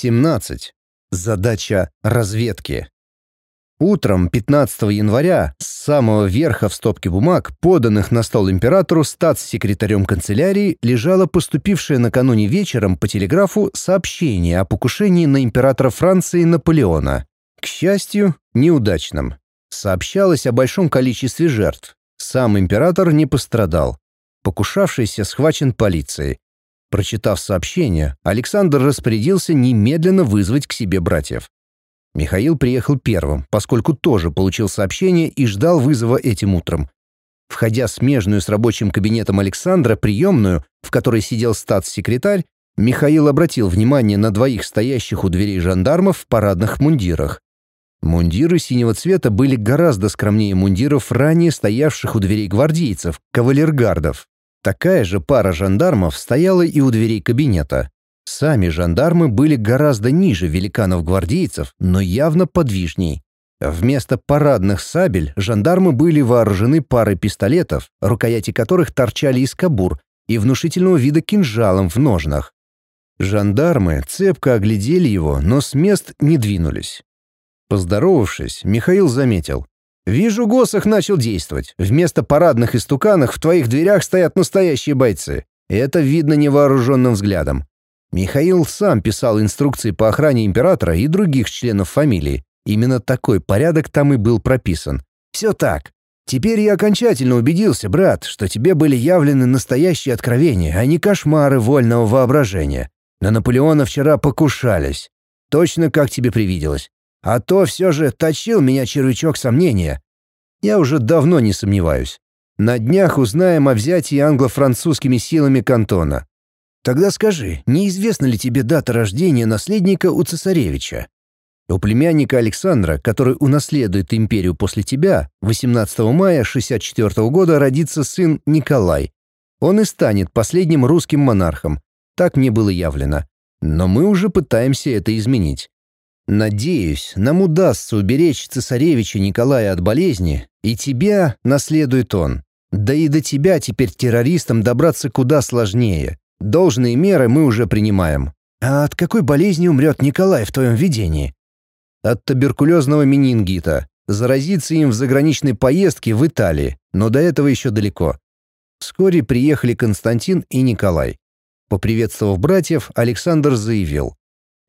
17. Задача разведки. Утром 15 января с самого верха в стопке бумаг, поданных на стол императору статс-секретарем канцелярии, лежало поступившее накануне вечером по телеграфу сообщение о покушении на императора Франции Наполеона. К счастью, неудачном. Сообщалось о большом количестве жертв. Сам император не пострадал. Покушавшийся схвачен полицией. Прочитав сообщение, Александр распорядился немедленно вызвать к себе братьев. Михаил приехал первым, поскольку тоже получил сообщение и ждал вызова этим утром. Входя смежную с рабочим кабинетом Александра приемную, в которой сидел статс-секретарь, Михаил обратил внимание на двоих стоящих у дверей жандармов в парадных мундирах. Мундиры синего цвета были гораздо скромнее мундиров ранее стоявших у дверей гвардейцев, кавалергардов. Такая же пара жандармов стояла и у дверей кабинета. Сами жандармы были гораздо ниже великанов-гвардейцев, но явно подвижней. Вместо парадных сабель жандармы были вооружены парой пистолетов, рукояти которых торчали из кобур, и внушительного вида кинжалом в ножнах. Жандармы цепко оглядели его, но с мест не двинулись. Поздоровавшись, Михаил заметил. Вижу, Госах начал действовать. Вместо парадных истуканов в твоих дверях стоят настоящие бойцы. Это видно невооруженным взглядом. Михаил сам писал инструкции по охране императора и других членов фамилии. Именно такой порядок там и был прописан. Все так. Теперь я окончательно убедился, брат, что тебе были явлены настоящие откровения, а не кошмары вольного воображения. На Наполеона вчера покушались. Точно как тебе привиделось. А то все же точил меня червячок сомнения. Я уже давно не сомневаюсь. На днях узнаем о взятии англо-французскими силами кантона. Тогда скажи, неизвестна ли тебе дата рождения наследника у цесаревича? У племянника Александра, который унаследует империю после тебя, 18 мая 64 года родится сын Николай. Он и станет последним русским монархом. Так мне было явлено. Но мы уже пытаемся это изменить. Надеюсь, нам удастся уберечь цесаревича Николая от болезни, и тебя наследует он. Да и до тебя теперь террористам добраться куда сложнее. Должные меры мы уже принимаем. А от какой болезни умрет Николай в твоем видении? От туберкулезного менингита. Заразиться им в заграничной поездке в Италии, но до этого еще далеко. Вскоре приехали Константин и Николай. Поприветствовав братьев, Александр заявил.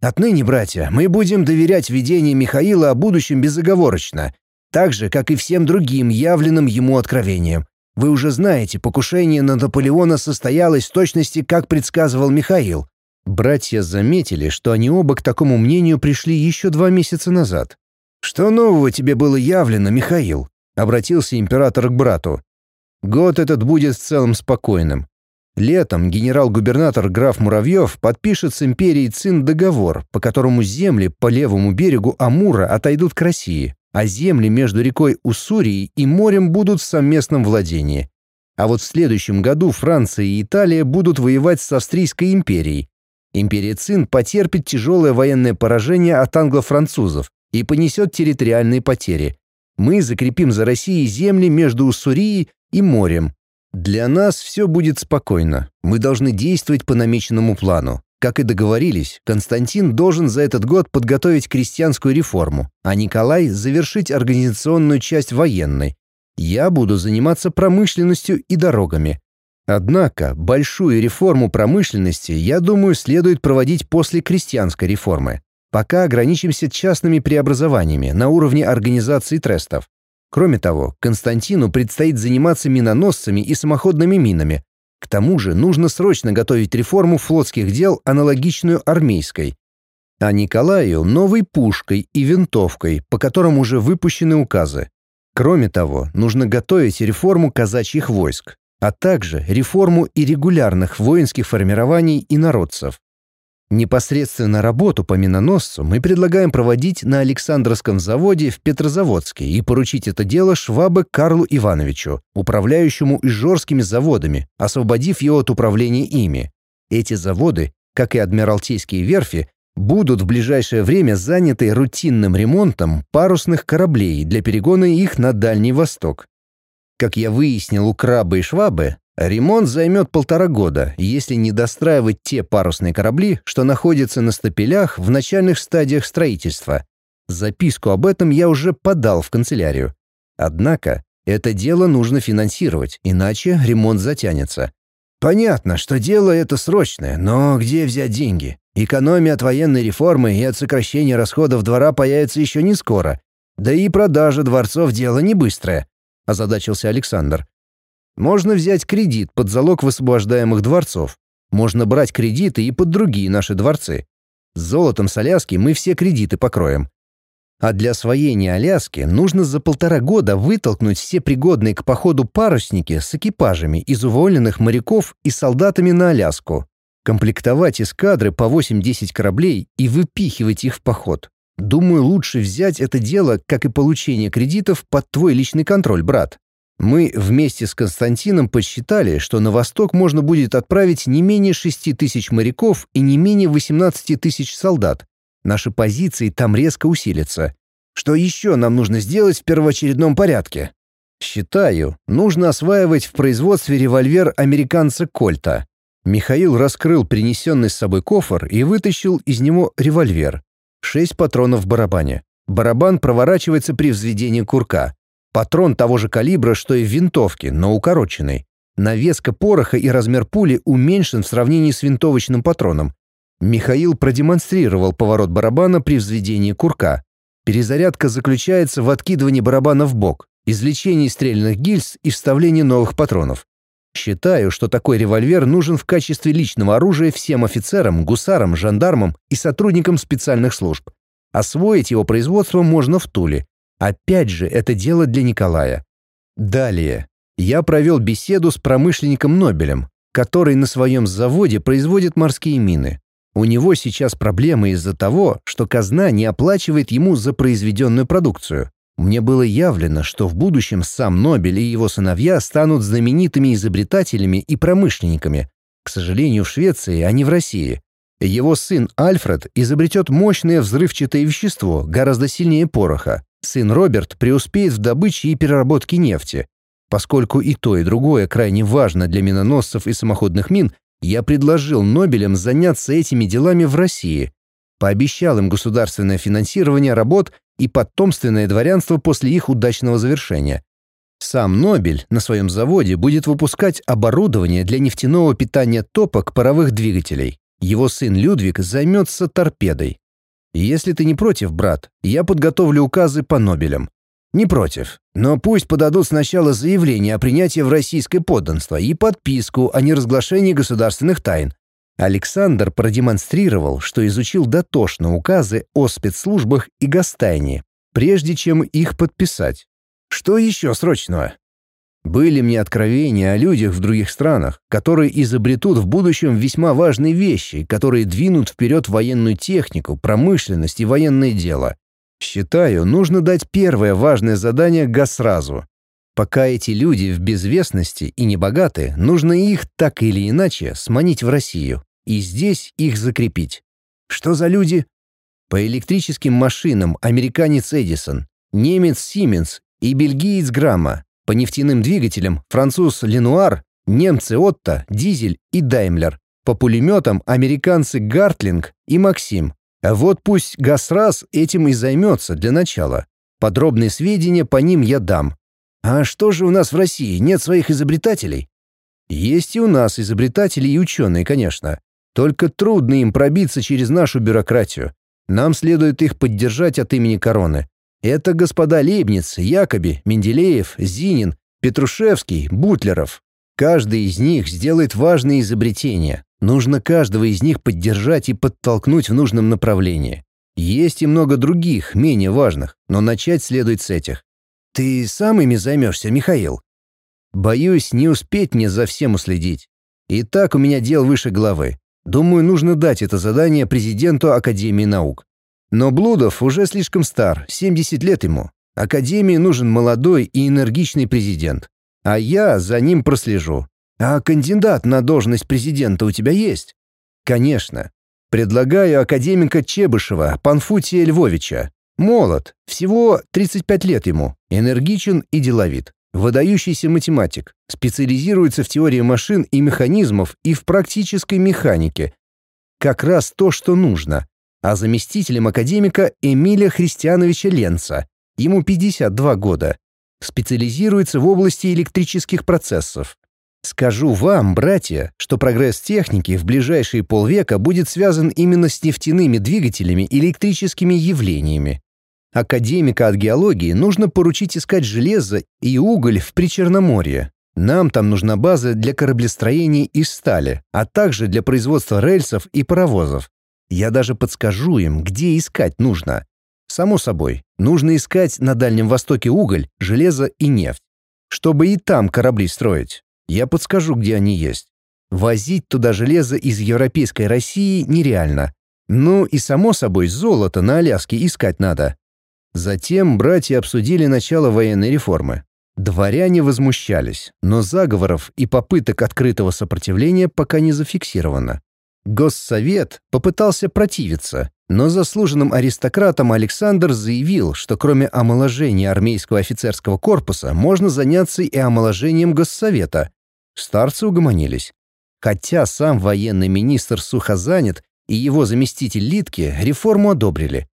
Отныне, братья, мы будем доверять видению Михаила о будущем безоговорочно, так же, как и всем другим явленным ему откровениям. Вы уже знаете, покушение на Наполеона состоялось в точности, как предсказывал Михаил. Братья заметили, что они оба к такому мнению пришли еще два месяца назад. «Что нового тебе было явлено, Михаил?» — обратился император к брату. «Год этот будет в целом спокойным. Летом генерал-губернатор граф Муравьев подпишет с империей Цин договор, по которому земли по левому берегу Амура отойдут к России, а земли между рекой Уссурией и морем будут в совместном владении. А вот в следующем году Франция и Италия будут воевать с Австрийской империей. Империя Цин потерпит тяжелое военное поражение от англо-французов и понесет территориальные потери. Мы закрепим за Россией земли между Уссурией и морем, для нас все будет спокойно. Мы должны действовать по намеченному плану. Как и договорились, Константин должен за этот год подготовить крестьянскую реформу, а Николай — завершить организационную часть военной. Я буду заниматься промышленностью и дорогами. Однако большую реформу промышленности, я думаю, следует проводить после крестьянской реформы. Пока ограничимся частными преобразованиями на уровне организации трестов. Кроме того, Константину предстоит заниматься миноносцами и самоходными минами. К тому же нужно срочно готовить реформу флотских дел, аналогичную армейской. А Николаю — новой пушкой и винтовкой, по которым уже выпущены указы. Кроме того, нужно готовить реформу казачьих войск, а также реформу и регулярных воинских формирований и народцев. Непосредственно работу по миноносцу мы предлагаем проводить на Александровском заводе в Петрозаводске и поручить это дело Швабе Карлу Ивановичу, управляющему Ижорскими заводами, освободив его от управления ими. Эти заводы, как и Адмиралтейские верфи, будут в ближайшее время заняты рутинным ремонтом парусных кораблей для перегона их на Дальний Восток. Как я выяснил у Краба и Швабы, Ремонт займет полтора года, если не достраивать те парусные корабли, что находятся на стапелях в начальных стадиях строительства. Записку об этом я уже подал в канцелярию. Однако это дело нужно финансировать, иначе ремонт затянется. Понятно, что дело это срочное, но где взять деньги? Экономия от военной реформы и от сокращения расходов двора появится еще не скоро. Да и продажа дворцов дело не быстрое, озадачился Александр. Можно взять кредит под залог высвобождаемых дворцов. Можно брать кредиты и под другие наши дворцы. С золотом с Аляски мы все кредиты покроем. А для освоения Аляски нужно за полтора года вытолкнуть все пригодные к походу парусники с экипажами из уволенных моряков и солдатами на Аляску, комплектовать эскадры по 8-10 кораблей и выпихивать их в поход. Думаю, лучше взять это дело, как и получение кредитов, под твой личный контроль, брат. Мы вместе с Константином подсчитали, что на восток можно будет отправить не менее 6 тысяч моряков и не менее 18 тысяч солдат. Наши позиции там резко усилятся. Что еще нам нужно сделать в первоочередном порядке? Считаю, нужно осваивать в производстве револьвер американца Кольта. Михаил раскрыл принесенный с собой кофр и вытащил из него револьвер. Шесть патронов в барабане. Барабан проворачивается при взведении курка. Патрон того же калибра, что и в винтовке, но укороченный. Навеска пороха и размер пули уменьшен в сравнении с винтовочным патроном. Михаил продемонстрировал поворот барабана при взведении курка. Перезарядка заключается в откидывании барабана в бок, извлечении стрельных гильз и вставлении новых патронов. Считаю, что такой револьвер нужен в качестве личного оружия всем офицерам, гусарам, жандармам и сотрудникам специальных служб. Освоить его производство можно в Туле, Опять же, это дело для Николая. Далее. Я провел беседу с промышленником Нобелем, который на своем заводе производит морские мины. У него сейчас проблемы из-за того, что казна не оплачивает ему за произведенную продукцию. Мне было явлено, что в будущем сам Нобель и его сыновья станут знаменитыми изобретателями и промышленниками. К сожалению, в Швеции, а не в России. Его сын Альфред изобретет мощное взрывчатое вещество, гораздо сильнее пороха, Сын Роберт преуспеет в добыче и переработке нефти. Поскольку и то, и другое крайне важно для миноносцев и самоходных мин, я предложил Нобелям заняться этими делами в России. Пообещал им государственное финансирование работ и потомственное дворянство после их удачного завершения. Сам Нобель на своем заводе будет выпускать оборудование для нефтяного питания топок паровых двигателей. Его сын Людвиг займется торпедой. Если ты не против, брат, я подготовлю указы по Нобелям. Не против. Но пусть подадут сначала заявление о принятии в российское подданство и подписку о неразглашении государственных тайн. Александр продемонстрировал, что изучил дотошно указы о спецслужбах и гостайне, прежде чем их подписать. Что еще срочного? Были мне откровения о людях в других странах, которые изобретут в будущем весьма важные вещи, которые двинут вперед военную технику, промышленность и военное дело. Считаю, нужно дать первое важное задание Гасразу. Пока эти люди в безвестности и небогаты, нужно их так или иначе сманить в Россию и здесь их закрепить. Что за люди? По электрическим машинам американец Эдисон, немец Сименс и бельгиец Грамма по нефтяным двигателям француз Ленуар, немцы Отто, Дизель и Даймлер. По пулеметам американцы Гартлинг и Максим. А вот пусть Гасрас этим и займется для начала. Подробные сведения по ним я дам. А что же у нас в России, нет своих изобретателей? Есть и у нас изобретатели и ученые, конечно. Только трудно им пробиться через нашу бюрократию. Нам следует их поддержать от имени короны. Это господа Лейбниц, Якоби, Менделеев, Зинин, Петрушевский, Бутлеров. Каждый из них сделает важные изобретения. Нужно каждого из них поддержать и подтолкнуть в нужном направлении. Есть и много других, менее важных, но начать следует с этих. Ты сам ими займешься, Михаил? Боюсь, не успеть мне за всем уследить. И так у меня дел выше головы. Думаю, нужно дать это задание президенту Академии наук. Но Блудов уже слишком стар, 70 лет ему. Академии нужен молодой и энергичный президент. А я за ним прослежу. А кандидат на должность президента у тебя есть? Конечно. Предлагаю академика Чебышева, Панфутия Львовича. Молод, всего 35 лет ему, энергичен и деловит. Выдающийся математик, специализируется в теории машин и механизмов и в практической механике. Как раз то, что нужно. А заместителем академика Эмиля Христиановича Ленца. Ему 52 года. Специализируется в области электрических процессов. Скажу вам, братья, что прогресс техники в ближайшие полвека будет связан именно с нефтяными двигателями и электрическими явлениями. Академика от геологии нужно поручить искать железо и уголь в Причерноморье. Нам там нужна база для кораблестроения из стали, а также для производства рельсов и паровозов. Я даже подскажу им, где искать нужно. Само собой, нужно искать на Дальнем Востоке уголь, железо и нефть, чтобы и там корабли строить. Я подскажу, где они есть. Возить туда железо из европейской России нереально. Ну и само собой золото на Аляске искать надо. Затем братья обсудили начало военной реформы. Дворяне возмущались, но заговоров и попыток открытого сопротивления пока не зафиксировано. Госсовет попытался противиться, но заслуженным аристократом Александр заявил, что кроме омоложения армейского офицерского корпуса можно заняться и омоложением Госсовета. Старцы угомонились. Хотя сам военный министр сухозанят и его заместитель Литке реформу одобрили.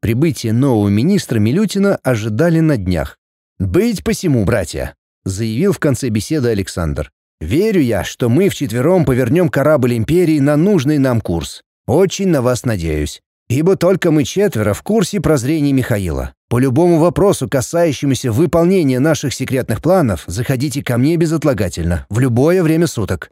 Прибытие нового министра Милютина ожидали на днях. «Быть посему, братья», — заявил в конце беседы Александр. «Верю я, что мы вчетвером повернем корабль Империи на нужный нам курс. Очень на вас надеюсь. Ибо только мы четверо в курсе прозрений Михаила. По любому вопросу, касающемуся выполнения наших секретных планов, заходите ко мне безотлагательно, в любое время суток.